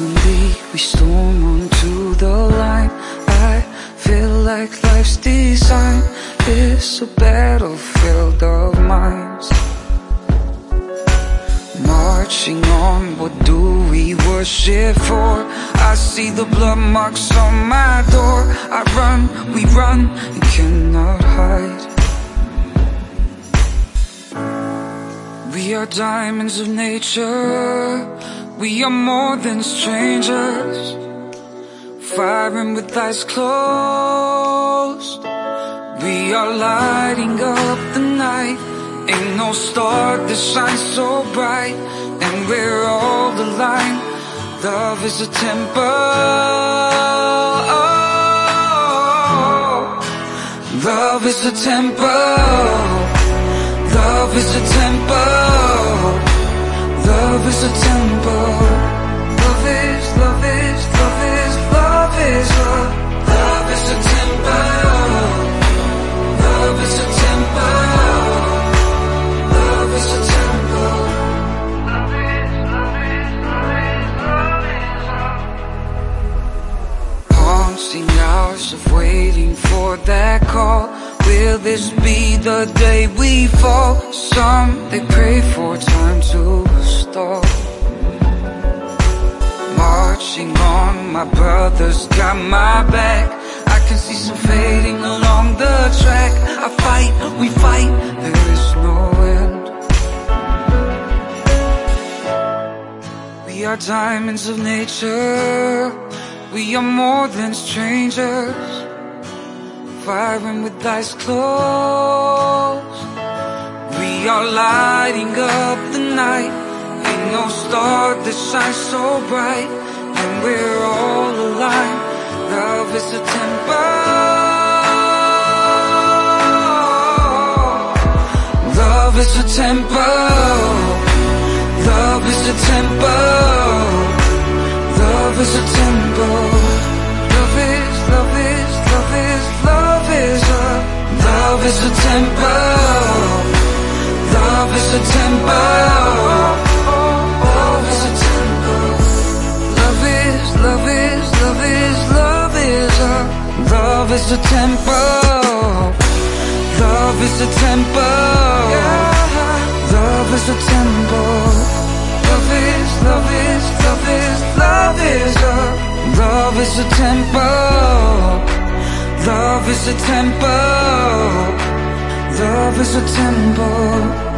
We storm onto the line. I feel like life's design. Is a battlefield of minds. Marching on, what do we worship for? I see the blood marks on my door. I run, we run, and cannot hide. We are diamonds of nature. We are more than strangers Firing with eyes closed. We are lighting up the night. Ain't no star that shines so bright. And we're all aligned Love is a temple. Love is a temple. Love is a temple Love is a temple. Love is, love is, love is, love is love Love is a temple. Love is a temple. Love is a temple. Love is, love is, love is, love is love. Haunting hours of waiting for that call Will this be the day we fall? Some, they pray for time to stall. Marching on, my brothers got my back. I can see some fading along the track. I fight, we fight, there is no end. We are diamonds of nature. We are more than strangers firing with eyes closed We are lighting up the night. Ain't no star that shines so bright. And we're all aligned. Love is a temple. Love is a temple. Love is a temple. Love is a temple Love is a temple Love is a temple Love is a temple Love is, love is, love is, love is love Love is a temple Love is a temple Love is a temple Love is, love is, love is, love is love Love is a temple Love is a temple. Love is a temple